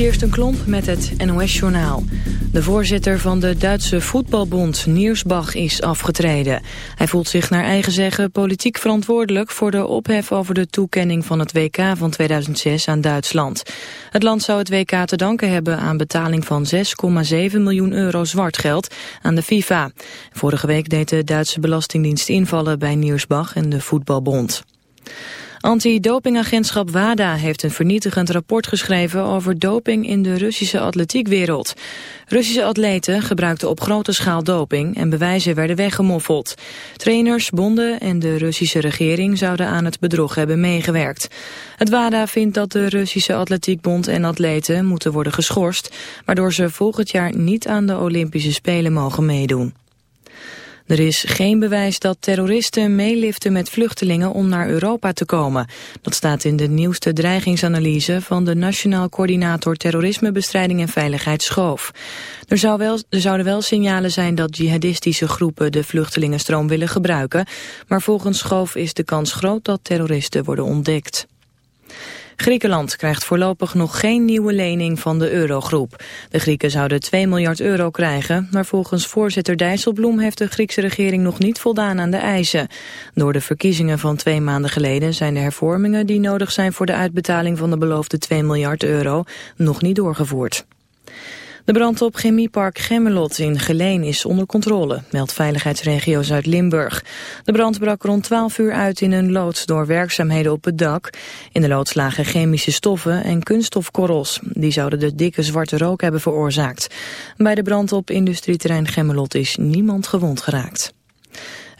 Kirsten Klomp met het NOS-journaal. De voorzitter van de Duitse voetbalbond, Niersbach, is afgetreden. Hij voelt zich naar eigen zeggen politiek verantwoordelijk... voor de ophef over de toekenning van het WK van 2006 aan Duitsland. Het land zou het WK te danken hebben aan betaling van 6,7 miljoen euro zwartgeld aan de FIFA. Vorige week deed de Duitse Belastingdienst invallen bij Niersbach en de voetbalbond. Anti-dopingagentschap WADA heeft een vernietigend rapport geschreven over doping in de Russische atletiekwereld. Russische atleten gebruikten op grote schaal doping en bewijzen werden weggemoffeld. Trainers, bonden en de Russische regering zouden aan het bedrog hebben meegewerkt. Het WADA vindt dat de Russische atletiekbond en atleten moeten worden geschorst, waardoor ze volgend jaar niet aan de Olympische Spelen mogen meedoen. Er is geen bewijs dat terroristen meeliften met vluchtelingen om naar Europa te komen. Dat staat in de nieuwste dreigingsanalyse van de Nationaal Coördinator Terrorismebestrijding en Veiligheid Schoof. Er, zou wel, er zouden wel signalen zijn dat jihadistische groepen de vluchtelingenstroom willen gebruiken, maar volgens Schoof is de kans groot dat terroristen worden ontdekt. Griekenland krijgt voorlopig nog geen nieuwe lening van de eurogroep. De Grieken zouden 2 miljard euro krijgen, maar volgens voorzitter Dijsselbloem heeft de Griekse regering nog niet voldaan aan de eisen. Door de verkiezingen van twee maanden geleden zijn de hervormingen die nodig zijn voor de uitbetaling van de beloofde 2 miljard euro nog niet doorgevoerd. De brand op chemiepark Gemmelot in Geleen is onder controle, meldt veiligheidsregio Zuid-Limburg. De brand brak rond 12 uur uit in een loods door werkzaamheden op het dak. In de loods lagen chemische stoffen en kunststofkorrels. Die zouden de dikke zwarte rook hebben veroorzaakt. Bij de brand op industrieterrein Gemmelot is niemand gewond geraakt.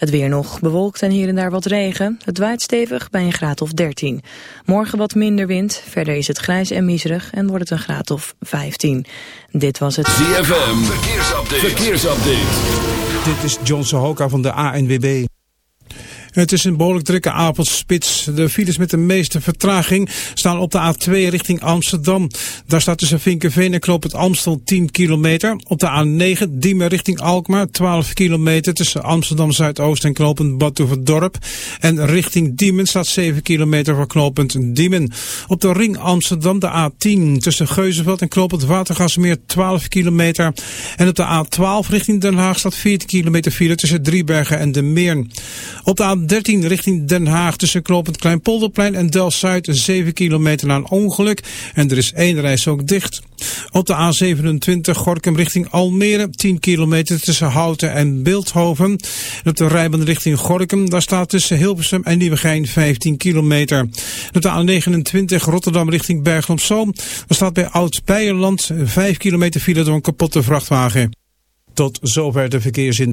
Het weer nog bewolkt en hier en daar wat regen. Het waait stevig bij een graad of 13. Morgen wat minder wind. Verder is het grijs en miserig en wordt het een graad of 15. Dit was het ZFM. Verkeersupdate. Verkeersupdate. Dit is John Sohoka van de ANWB. Het is een behoorlijk drukke avondspits. De files met de meeste vertraging staan op de A2 richting Amsterdam. Daar staat tussen Vinkenveen en Knoop het Amstel 10 kilometer. Op de A9 Diemen richting Alkmaar 12 kilometer tussen Amsterdam Zuidoost en knooppunt Badhoevedorp. En richting Diemen staat 7 kilometer voor knooppunt Diemen. Op de ring Amsterdam de A10 tussen Geuzenveld en knooppunt Watergasmeer 12 kilometer. En op de A12 richting Den Haag staat 14 kilometer file tussen Driebergen en de Meern. Op de 13 richting Den Haag tussen knooppunt Kleinpolderplein en Delft-Zuid 7 kilometer na een ongeluk. En er is één reis ook dicht. Op de A27 Gorkum richting Almere 10 kilometer tussen Houten en Beeldhoven. En op de rijbaan richting Gorkum daar staat tussen Hilversum en Nieuwegein 15 kilometer. Op de A29 Rotterdam richting Bergen op Zoom. Daar staat bij Oud-Beijerland 5 kilometer file door een kapotte vrachtwagen. Tot zover de verkeersin.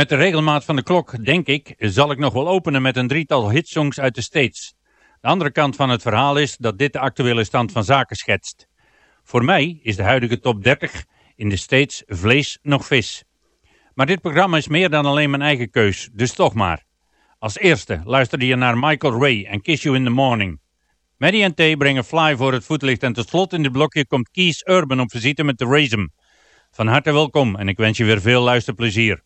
Met de regelmaat van de klok, denk ik, zal ik nog wel openen met een drietal hitsongs uit de States. De andere kant van het verhaal is dat dit de actuele stand van zaken schetst. Voor mij is de huidige top 30 in de States vlees nog vis. Maar dit programma is meer dan alleen mijn eigen keus, dus toch maar. Als eerste luisterde je naar Michael Ray en Kiss You in the Morning. Maddie en T brengen Fly voor het voetlicht en tot slot in dit blokje komt Kees Urban op visite met The Razem. Van harte welkom en ik wens je weer veel luisterplezier.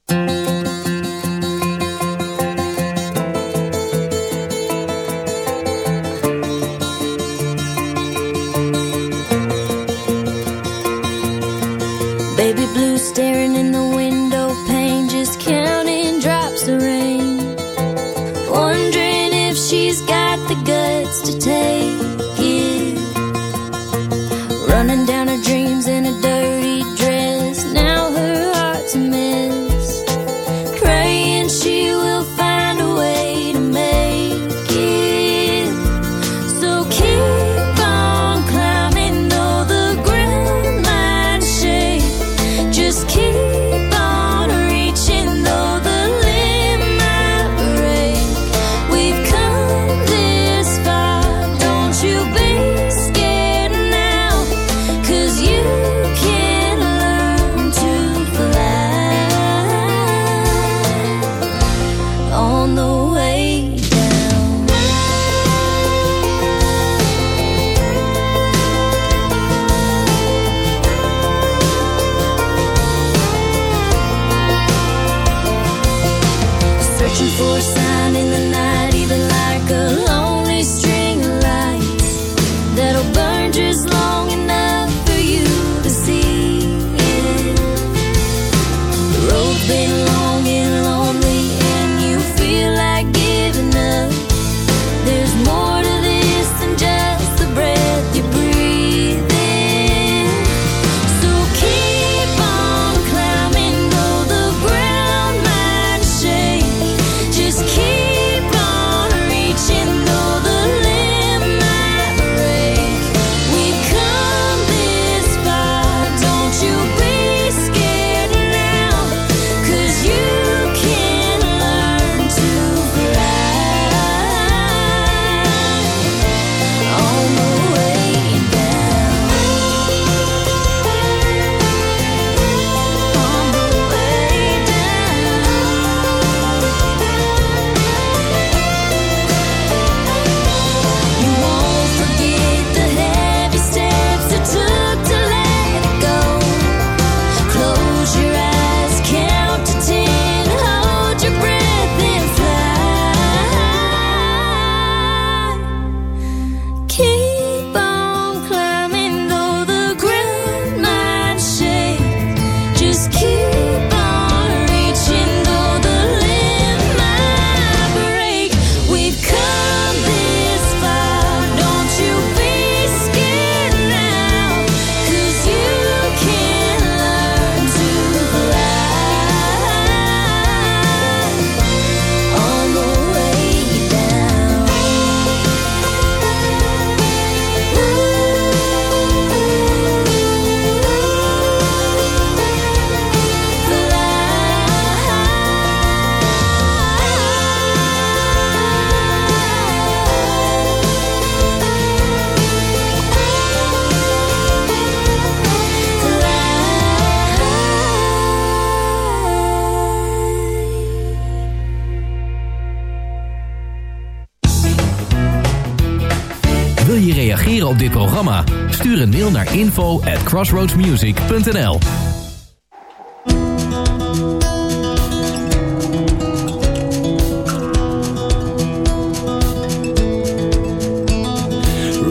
Een mail naar info at crossroadsmusic.nl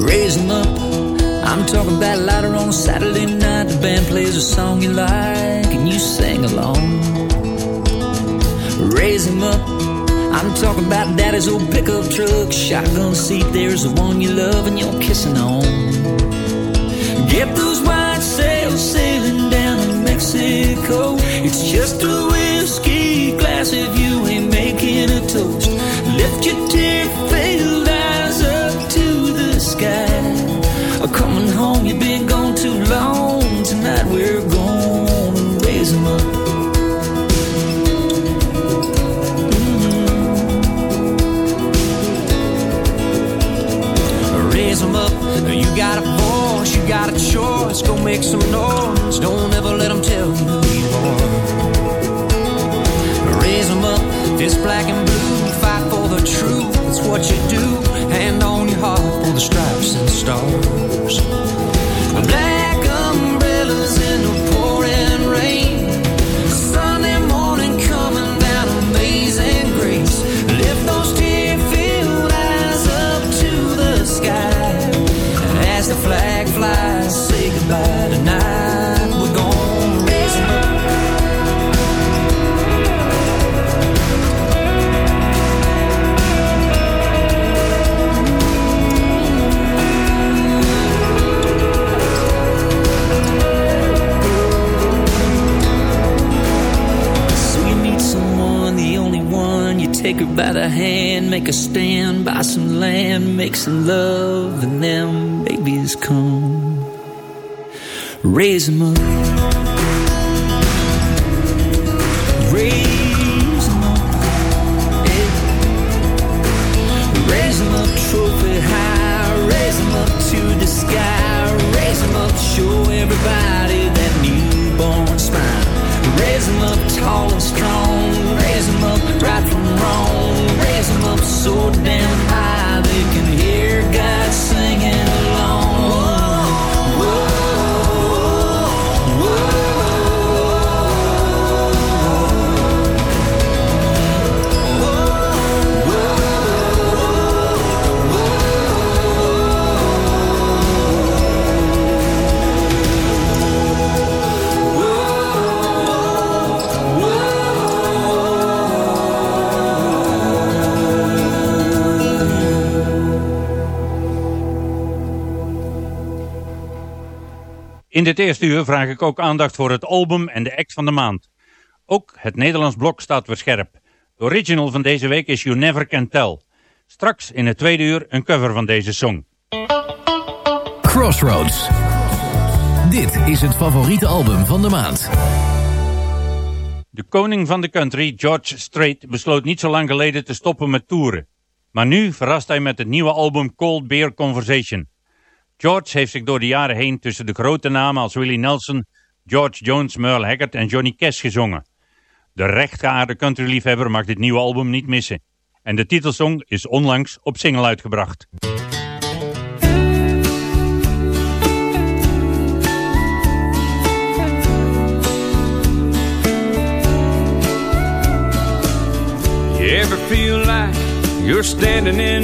Raise up. I'm talking about later on Saturday night. The band plays a song you like and you sing along. Raise 'em up. I'm talking about daddy's old pickup truck. Shotgun seat, there's the one you love and you're kissing on. Get those white sails sailing down to Mexico. It's just a choice. Go make some noise. Don't ever let 'em tell you who you are. Raise 'em up, fist black and blue. Fight for the truth. It's what you do. Hand on your heart for the stripes and stars. Black umbrellas in the make a stand, buy some land, make some love, and them babies come. Raise 'em up. In dit eerste uur vraag ik ook aandacht voor het album en de act van de maand. Ook het Nederlands blok staat weer scherp. De original van deze week is You Never Can Tell. Straks in het tweede uur een cover van deze song. Crossroads. Dit is het favoriete album van de maand. De koning van de country, George Strait, besloot niet zo lang geleden te stoppen met toeren. Maar nu verrast hij met het nieuwe album Cold Beer Conversation. George heeft zich door de jaren heen tussen de grote namen als Willie Nelson, George Jones, Merle Haggard en Johnny Cash gezongen. De rechtgeaarde countryliefhebber mag dit nieuwe album niet missen. En de titelsong is onlangs op single uitgebracht. You ever feel like you're standing in?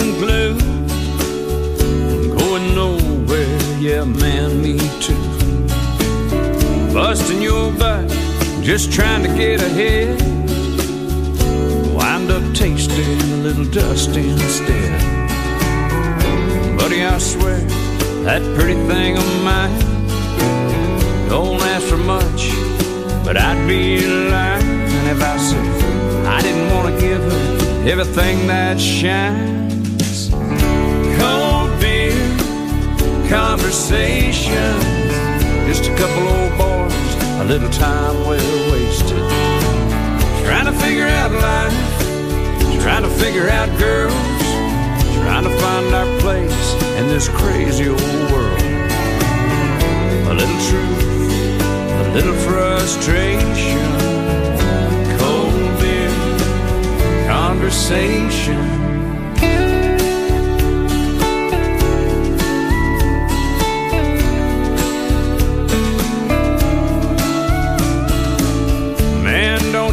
Yeah, man, me too. Busting your butt, just trying to get ahead. Wind up tasting a little dust instead. Buddy, I swear, that pretty thing of mine don't ask for much, but I'd be lying if I said I didn't want to give her everything that shines. Conversation, just a couple old boys, a little time well wasted. Trying to figure out life, trying to figure out girls, trying to find our place in this crazy old world. A little truth, a little frustration, cold beer, conversation.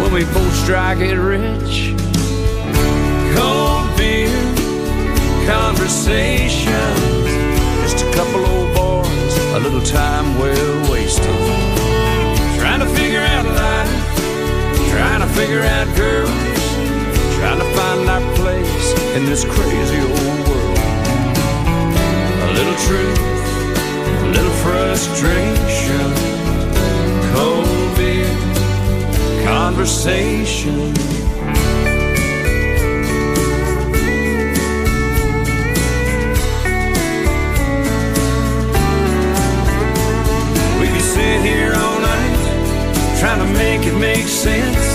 when we both strike it rich. Cold beer, conversations, just a couple old boys, a little time well wasted. Trying to figure out life, trying to figure out girls, trying to find our place in this crazy old world. A little truth, a little frustration, conversation. We could sit here all night trying to make it make sense.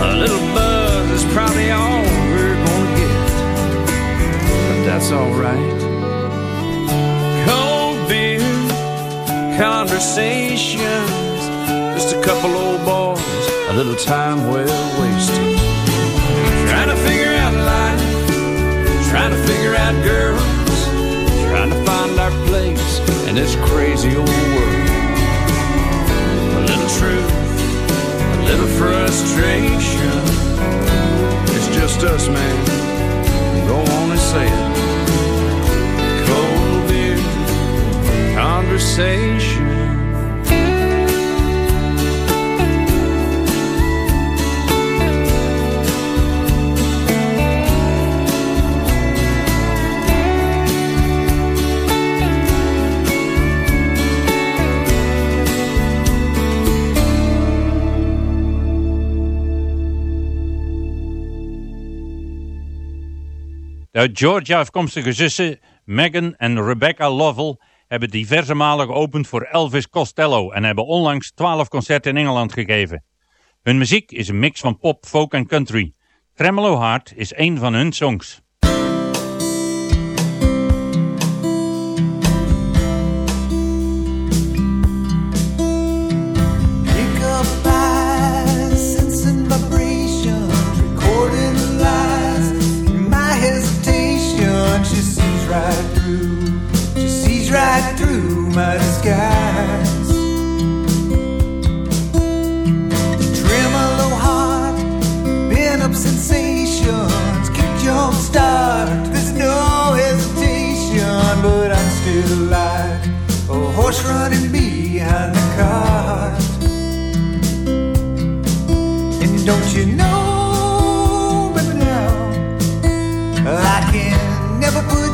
A little buzz is probably all we're gonna get, but that's alright. Cold beer, conversations, just a couple old boys, a little time well wasted. Trying to figure out life, trying to figure out girls, trying to find our place in this crazy old world. A little truth, a little frustration. It's just us, man. Go on and say it. Cold beer, conversation. De uit Georgia afkomstige zussen Megan en Rebecca Lovell hebben diverse malen geopend voor Elvis Costello en hebben onlangs 12 concerten in Engeland gegeven. Hun muziek is een mix van pop, folk en country. Tremolo Heart is een van hun songs. Right through. She sees right through my disguise. Tremolo heart, been up sensations, kick jump start. There's no hesitation, but I'm still like a horse running behind the cart. And don't you know by now I can never put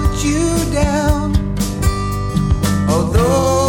Although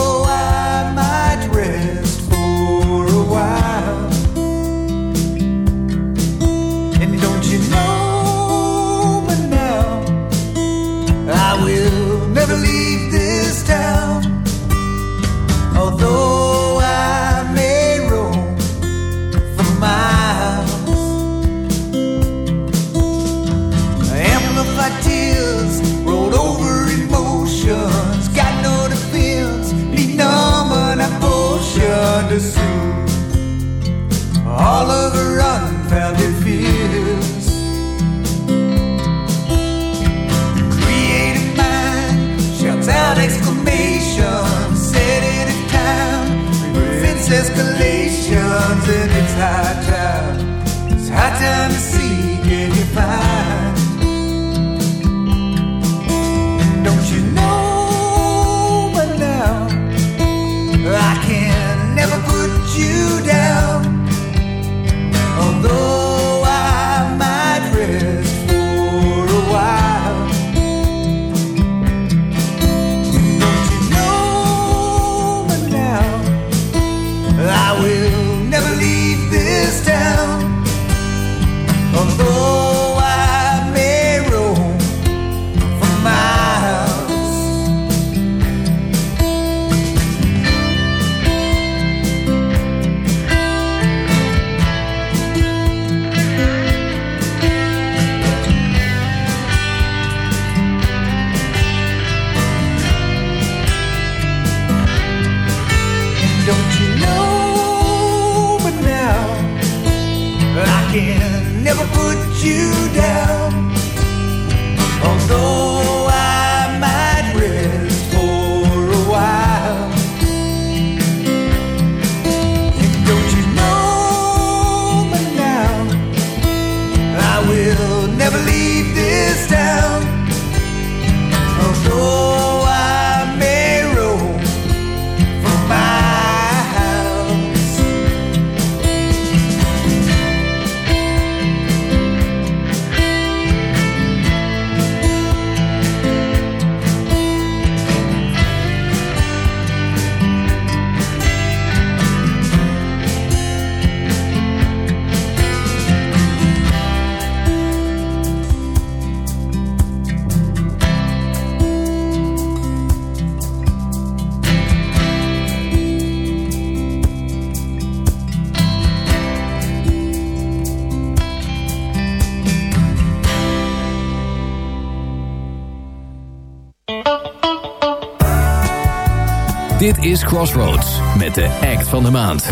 is Crossroads met de act van de maand.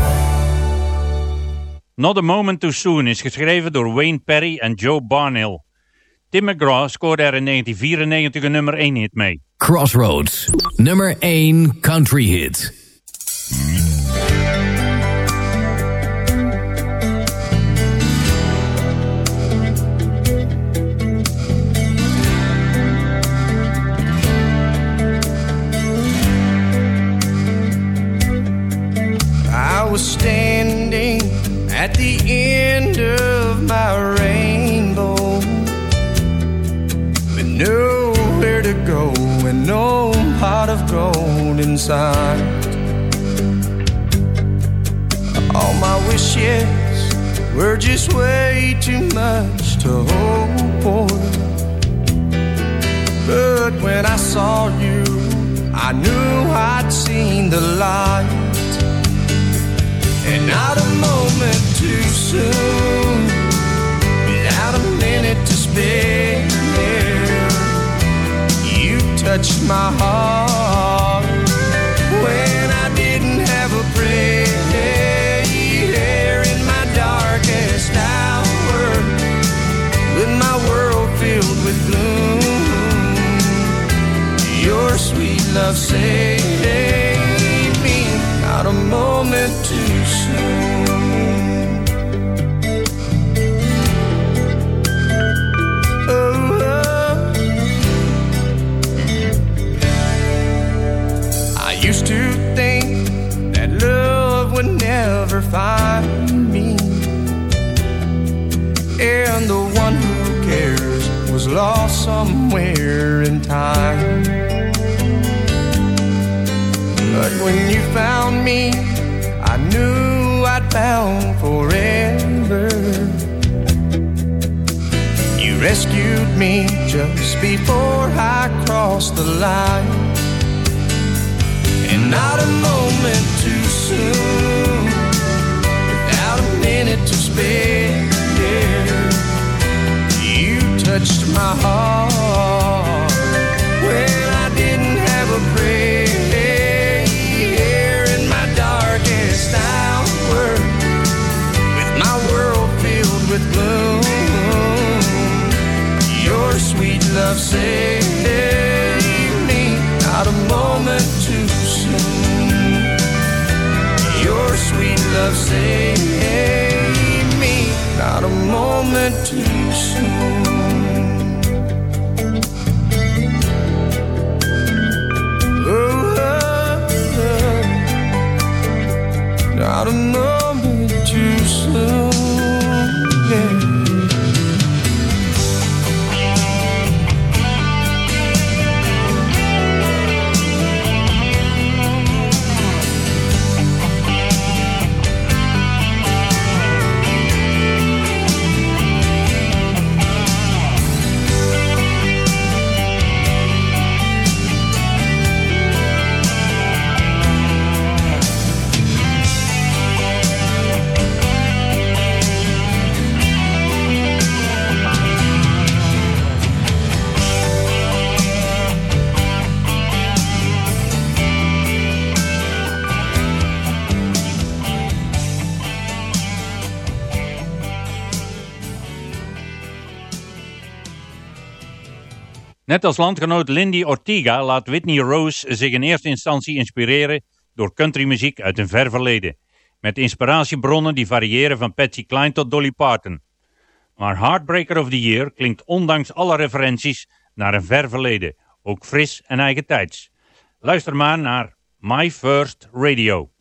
Not a Moment Too Soon is geschreven door Wayne Perry en Joe Barnhill. Tim McGraw scoorde er in 1994 een nummer 1 hit mee. Crossroads, nummer 1 country hit. No pot of gold inside. All my wishes were just way too much to hope for. But when I saw you, I knew I'd seen the light. And not a moment too soon, without a minute to spare. You touched my heart when I didn't have a prayer. In my darkest hour, with my world filled with gloom, your sweet love saved me. Not a moment never find me, and the one who cares was lost somewhere in time. But when you found me, I knew I'd found forever. You rescued me just before I crossed the line. And not a moment too soon, minute. You touched my heart I didn't have a prayer. In my darkest hour, with my world filled with gloom, your sweet love saved me. Not a moment too soon. Your sweet love saved me. Not a moment too soon. Oh, oh, oh. Not a moment too soon. Net als landgenoot Lindy Ortiga laat Whitney Rose zich in eerste instantie inspireren door countrymuziek uit een ver verleden, met inspiratiebronnen die variëren van Patsy Cline tot Dolly Parton. Maar Heartbreaker of the Year klinkt ondanks alle referenties naar een ver verleden, ook fris en eigen tijds. Luister maar naar My First Radio.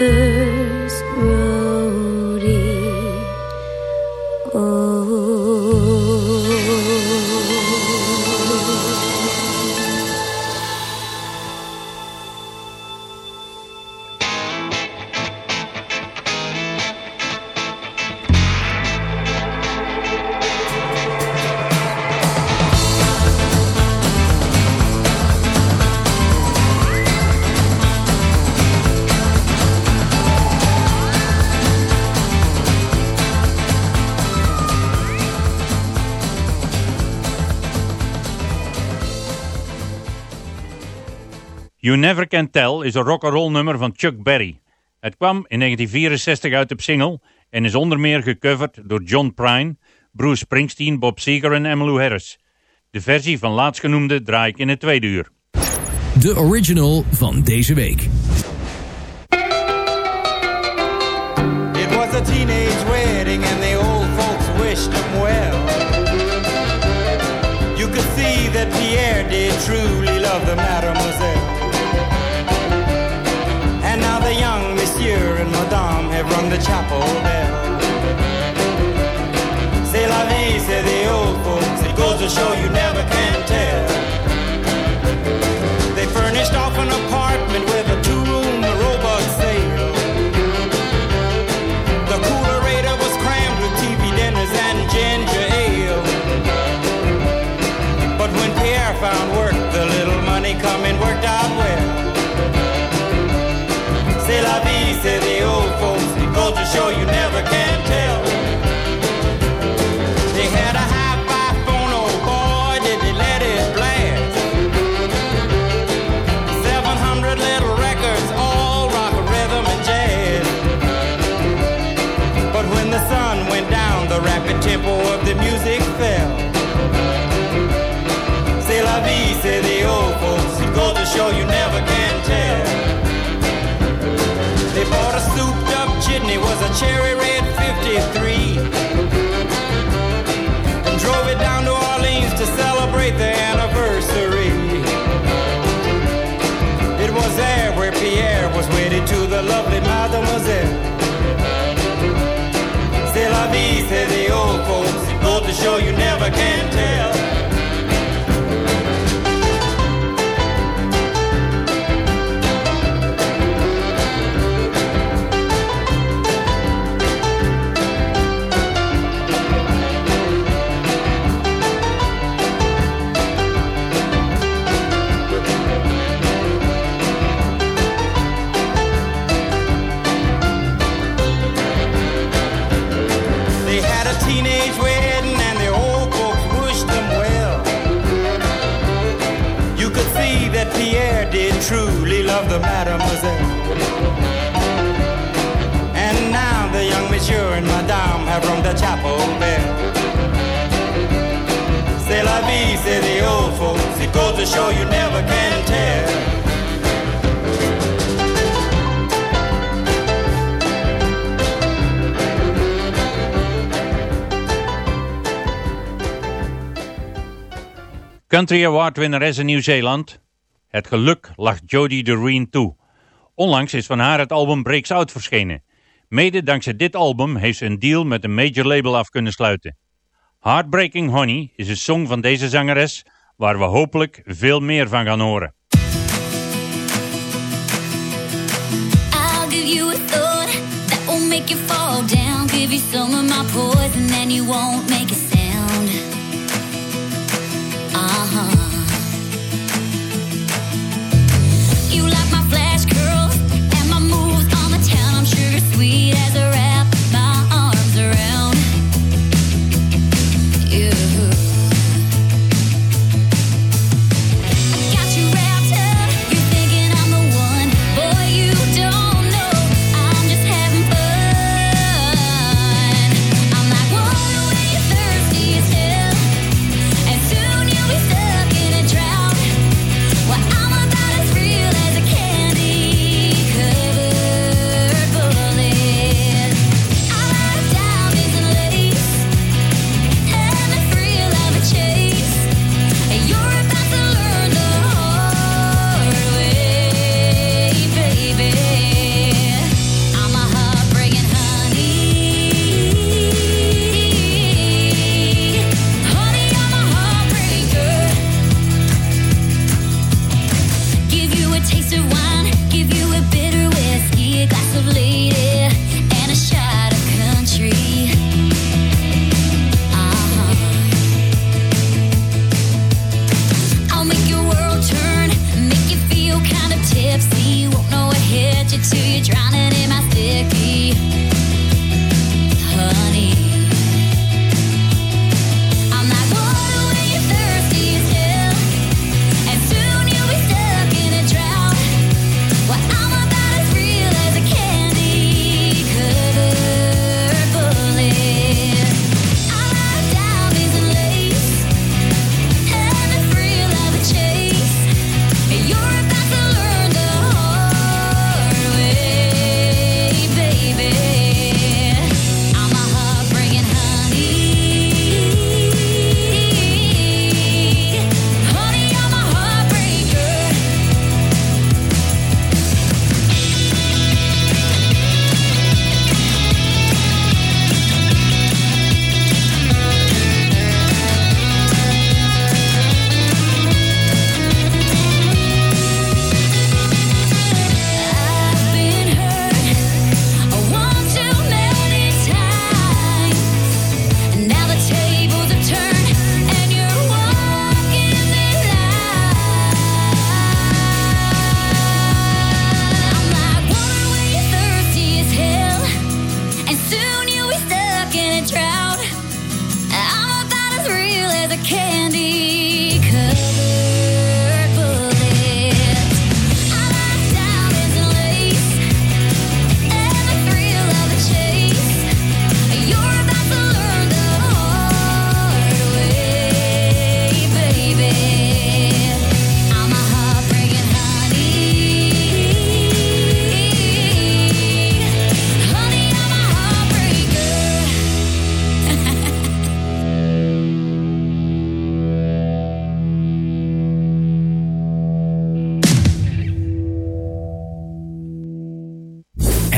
My first is een rock'n'roll nummer van Chuck Berry. Het kwam in 1964 uit op single en is onder meer gecoverd door John Prine, Bruce Springsteen, Bob Seger en Emmylou Harris. De versie van laatstgenoemde draai ik in het tweede uur. De original van deze week. It was a teenage wedding and the old folks wished him well. You could see that Pierre did truly love the mademoiselle. And have rung the chapel bell. C'est la vie, say the old folks. It goes to show you never can Show you never jitney was a cherry red 53. And drove it down to Orleans to celebrate the anniversary. It was there where Pierre was wedded to the lovely mademoiselle. C'est la vie, say the old folks. It goes to show you never can tell. Rung the chapel bell. C'est la vie, say the old folks. It goes to show you never can tell. Country Award winnares in Nieuw-Zeeland. Het geluk lacht Jodie Doreen toe. Onlangs is van haar het album Breaks Out verschenen. Mede dankzij dit album heeft ze een deal met een major label af kunnen sluiten. Heartbreaking Honey is een song van deze zangeres waar we hopelijk veel meer van gaan horen. Give you some of my poison, then you won't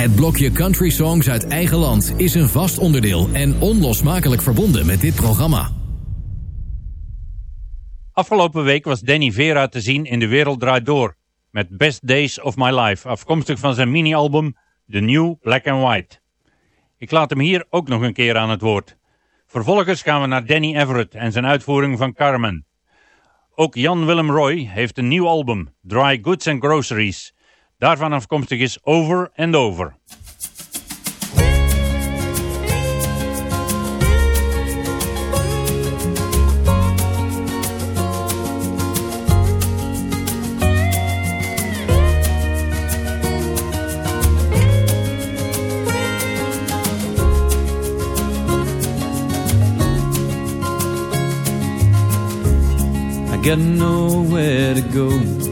Het blokje country songs uit eigen land is een vast onderdeel en onlosmakelijk verbonden met dit programma. Afgelopen week was Danny Vera te zien in De Wereld Draait Door. Met Best Days of My Life, afkomstig van zijn mini-album The New Black and White. Ik laat hem hier ook nog een keer aan het woord. Vervolgens gaan we naar Danny Everett en zijn uitvoering van Carmen. Ook Jan Willem Roy heeft een nieuw album, Dry Goods and Groceries. Daarvan afkomstig is Over and Over. To go,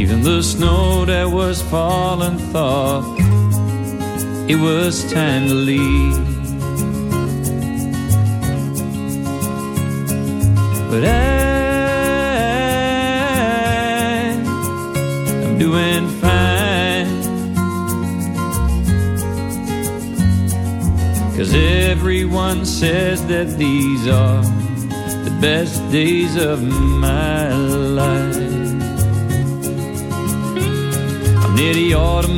Even the snow that was falling thought it was time to leave. But I, I'm doing fine. Cause everyone says that these are the best days of my life.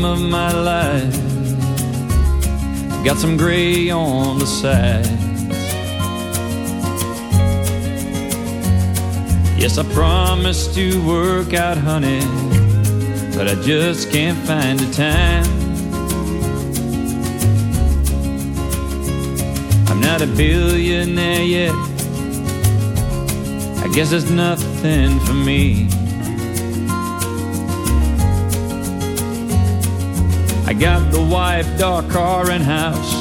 Autumn of my life. Got some gray on the sides. Yes, I promised to work out, honey, but I just can't find the time. I'm not a billionaire yet. I guess it's nothing for me. I got the wife, dog, car, and house,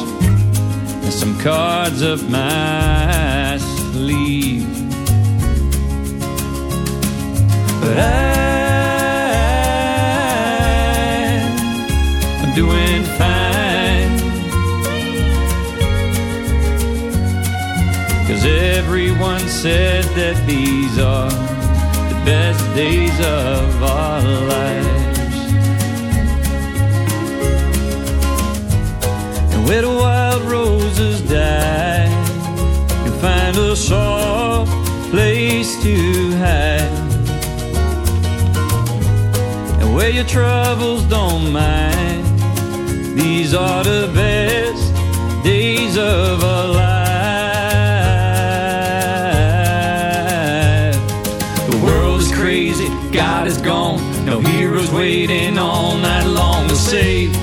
and some cards up my sleeve. But I'm doing fine. Cause everyone says that these are the best days of our lives. Where the wild roses die, you find a soft place to hide. And where your troubles don't mind, these are the best days of our life. The world is crazy, God is gone, no heroes waiting all night long to save.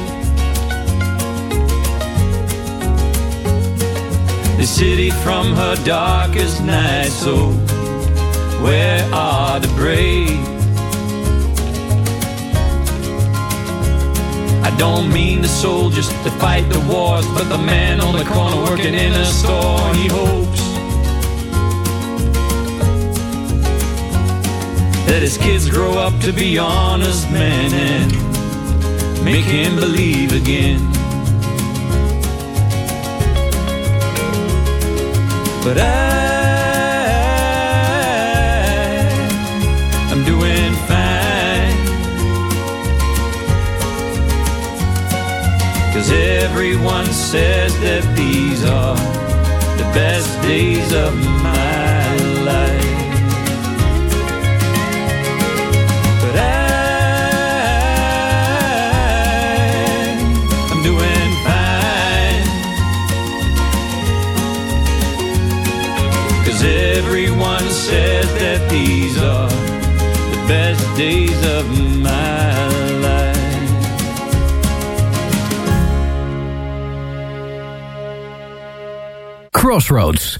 City from her darkest night, so where are the brave? I don't mean the soldiers that fight the wars, but the man on the corner working in a store. He hopes that his kids grow up to be honest men and make him believe again. But I'm doing fine. Cause everyone says that these are the best days of my says that these are the best days of my life. Crossroads.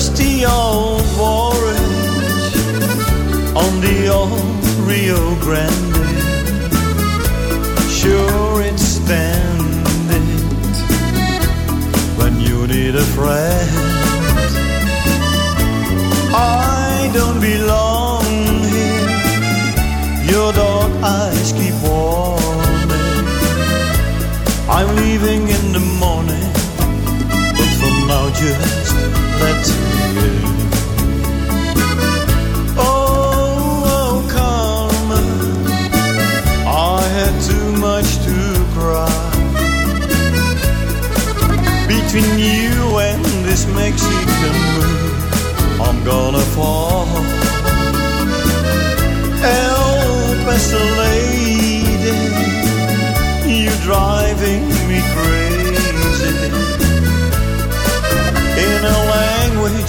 Dusty old forest on the old Rio Grande. Sure, it's standing when you need a friend. I don't belong here. Your dark eyes keep warming. I'm leaving in the morning, but for now just let. Carmen, oh, oh, I had too much to cry. Between you and this Mexican moon, I'm gonna fall. Help us,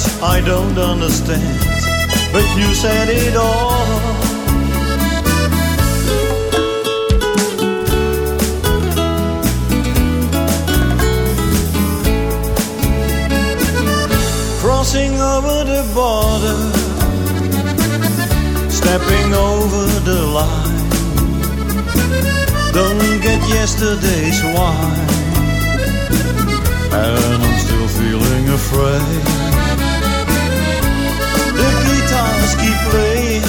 language I don't understand, but you said it all. Crossing over the border, stepping over the line. Don't get yesterday's wine, and I'm still feeling afraid. Guitars keep playing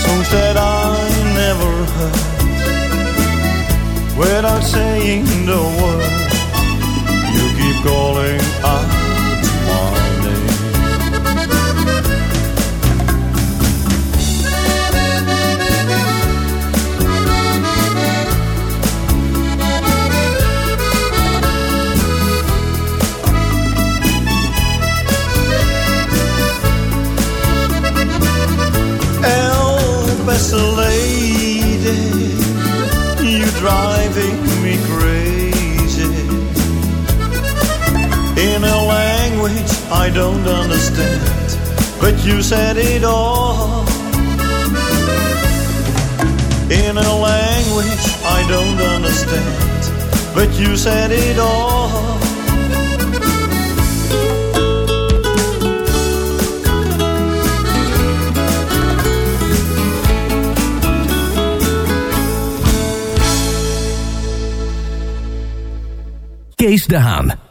songs that I never heard without saying the word. You keep calling out you said it all. In a language I don't understand, but you said it all. Kees de Haan.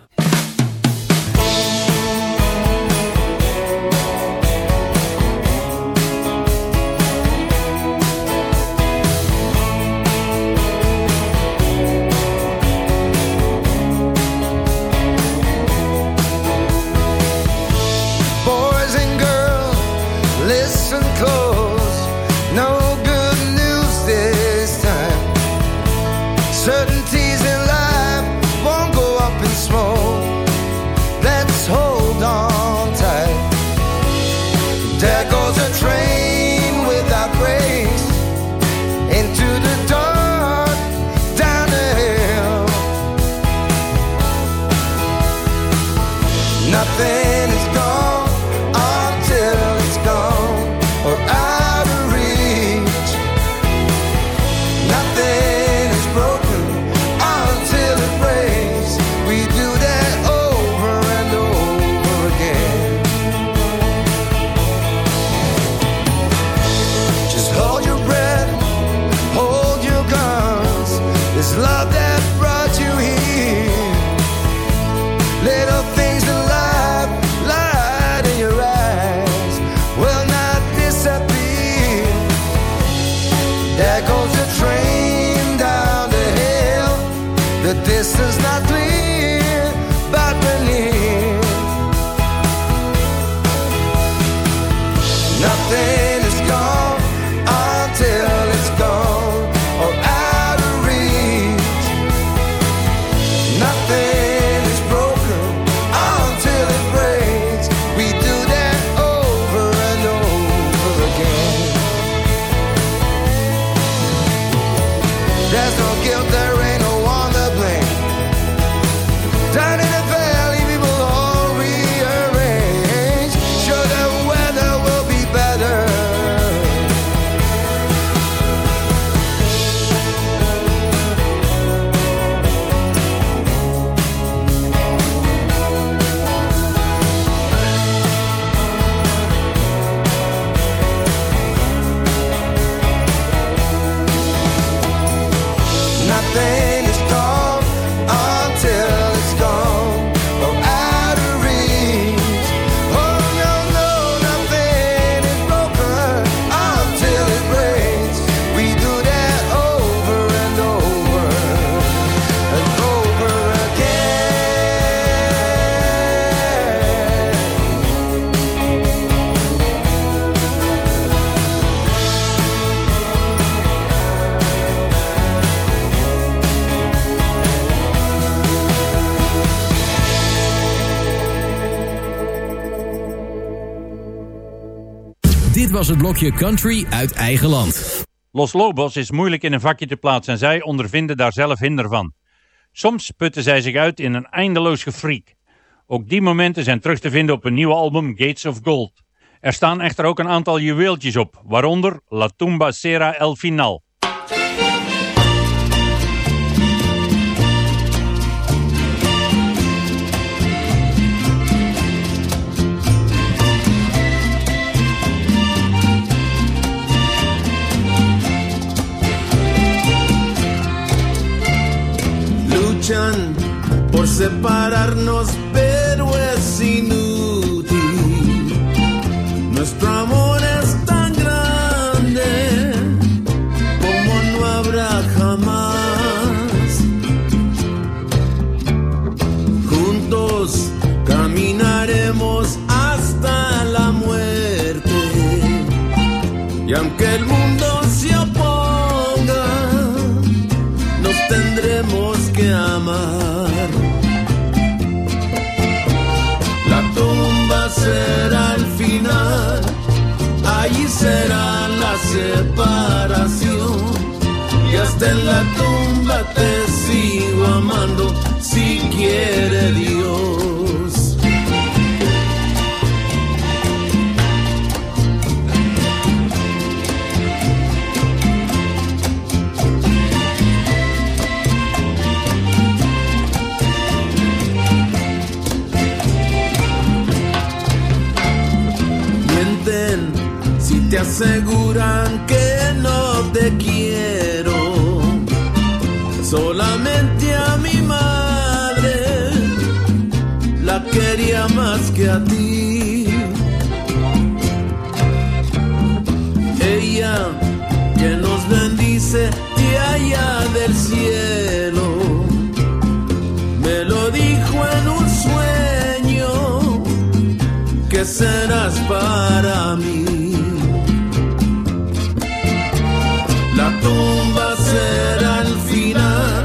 Was het blokje Country uit eigen land. Los Lobos is moeilijk in een vakje te plaatsen en zij ondervinden daar zelf hinder van. Soms putten zij zich uit in een eindeloos gefriek. Ook die momenten zijn terug te vinden op een nieuwe album Gates of Gold. Er staan echter ook een aantal juweeltjes op, waaronder La Tumba Sera El Final. Por separarnos, pero es inútil. Nuestro amor será la separación. Y hasta en la tumba te sigo amando si quiere Dios. Te aseguran que no te quiero. Solamente a mi madre la quería más que a ti. Ella que nos bendice de allá del cielo. Me lo dijo en un sueño que serás para mí. Tumba será el final,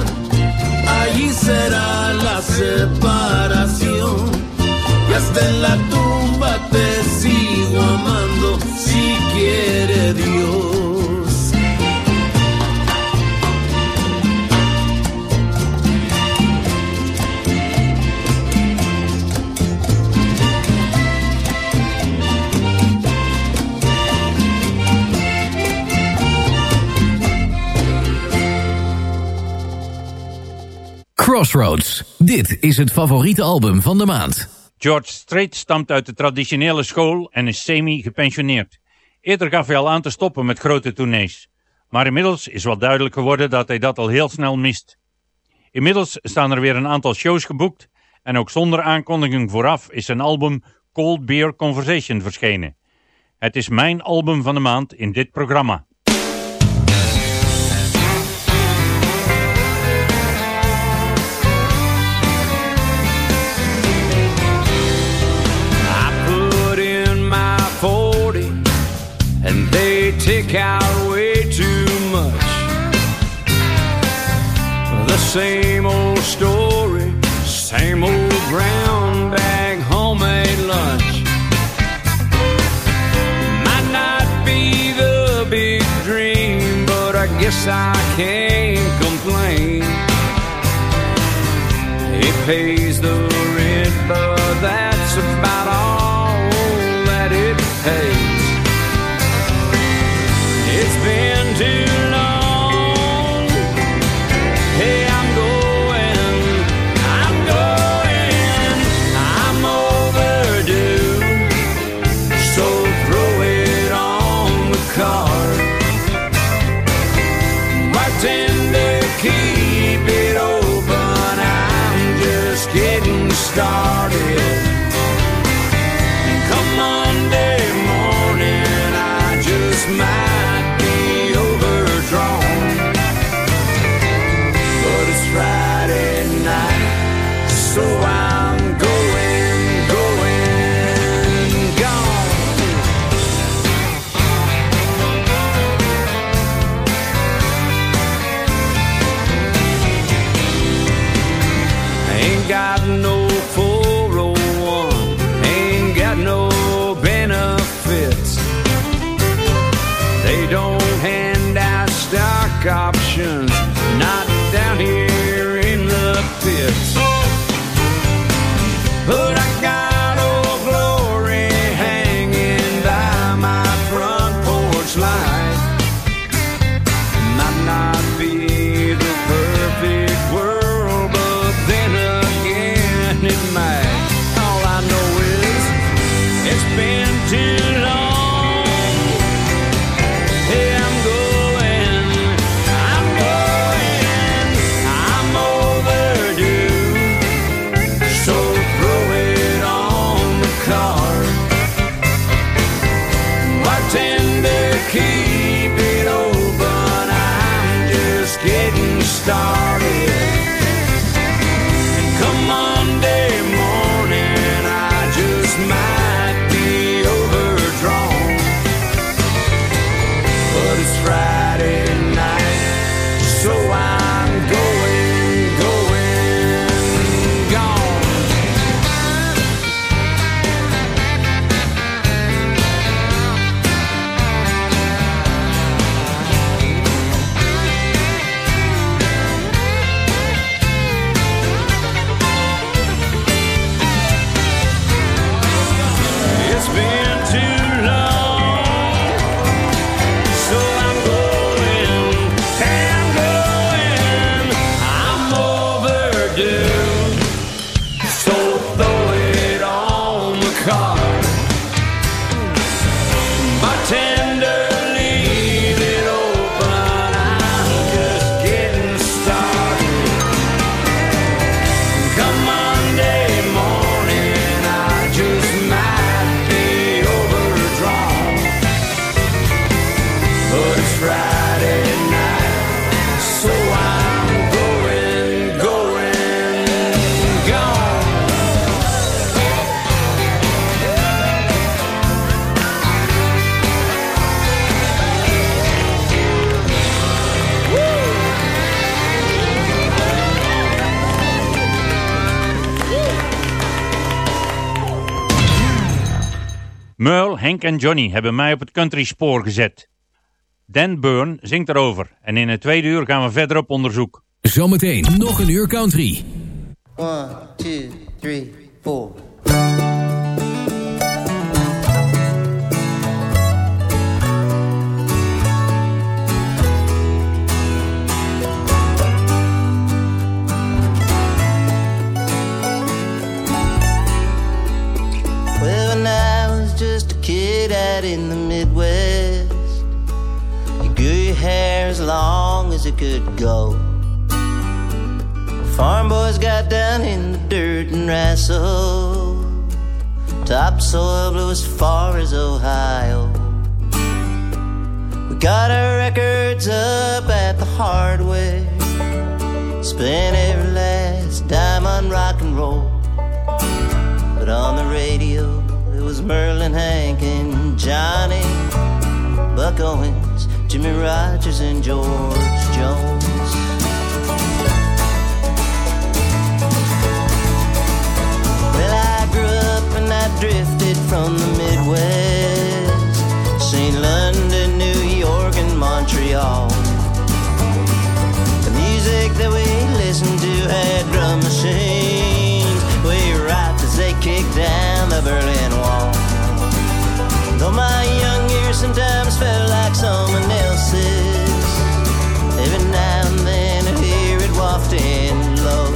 allí será la separación. Y hasta en la tumba te sigo amando Crossroads. Dit is het favoriete album van de maand. George Strait stamt uit de traditionele school en is semi-gepensioneerd. Eerder gaf hij al aan te stoppen met grote tournees. Maar inmiddels is wel duidelijk geworden dat hij dat al heel snel mist. Inmiddels staan er weer een aantal shows geboekt en ook zonder aankondiging vooraf is zijn album Cold Beer Conversation verschenen. Het is mijn album van de maand in dit programma. They out way too much. The same old story, same old brown bag homemade lunch. Might not be the big dream, but I guess I can't complain. It pays the rent, but that's about all getting to Merle, Henk en Johnny hebben mij op het country spoor gezet. Dan Byrne zingt erover en in het tweede uur gaan we verder op onderzoek. Zometeen nog een uur country. 1, 2, 3, 4. In the Midwest, you grew your hair as long as it could go. Farm boys got down in the dirt and wrestled. Topsoil blew as far as Ohio. We got our records up at the hardware. Spent every last dime on rock and roll. But on the radio, it was Merlin, Hank, and Johnny. Buck Owens, Jimmie Rodgers, and George Jones. Well, I grew up and I drifted from the Midwest. Seen London, New York, and Montreal. The music that we listened to had drum machines. We right as they kicked down the Berlin Wall. Though my young years sometimes felt like someone else's. Every now and then I hear it wafting low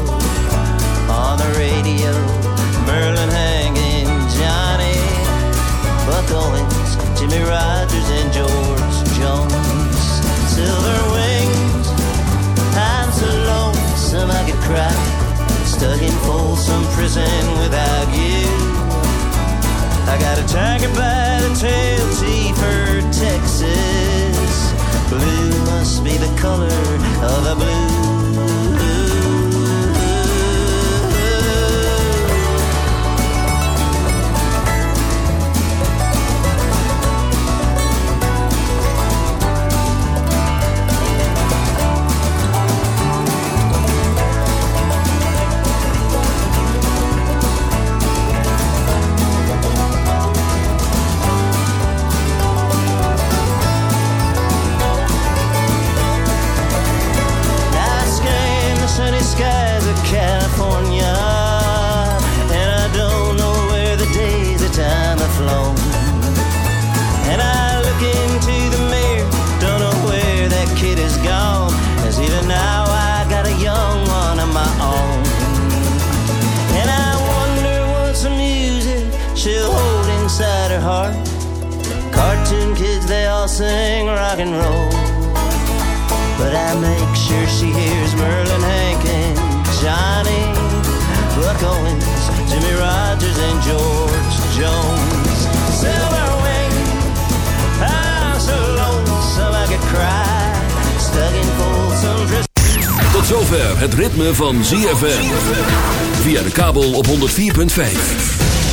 on the radio. Merlin hanging Johnny Buck Owens, Jimmie Rodgers, and George Jones. Silver wings, I'm so lonesome I could cry. Stuck in Folsom Prison without you. I got a tiger by the tail, Seaford, Texas. Blue must be the color of a blue. They all sing rock and roll. But I make sure she hears Merlin, Hank, and Johnny, Buck Owens, Jimmy Rogers, and George Jones. Silver wing, I'm so lonesome I could cry. Stuck in Folsom Prison. Tot zover het ritme van ZFM. Via de kabel op 104.5.